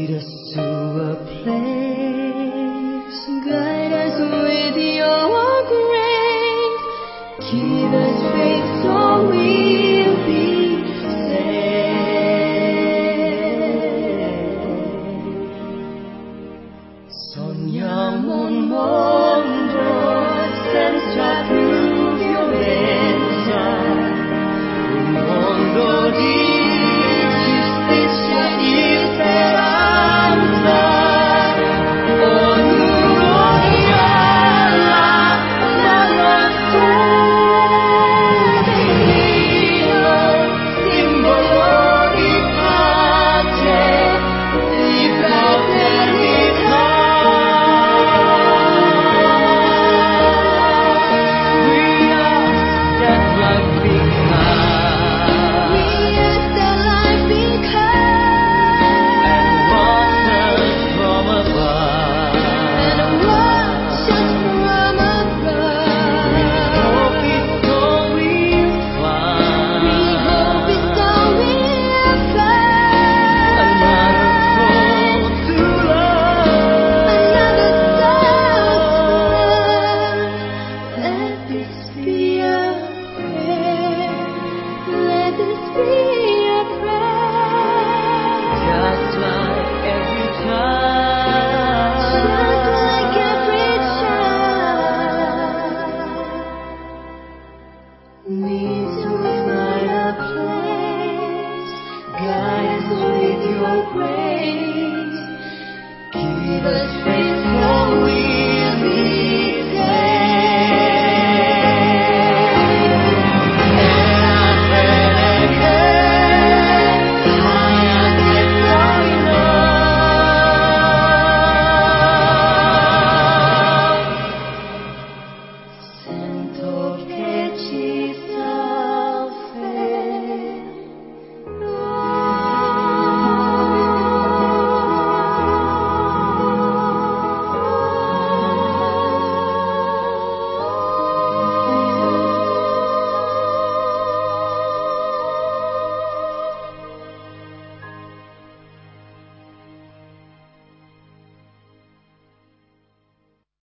lead us to a place. Guide us with your grace. Give us faith so we'll be saved. this be a prayer. Let this be